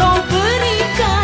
kau berikan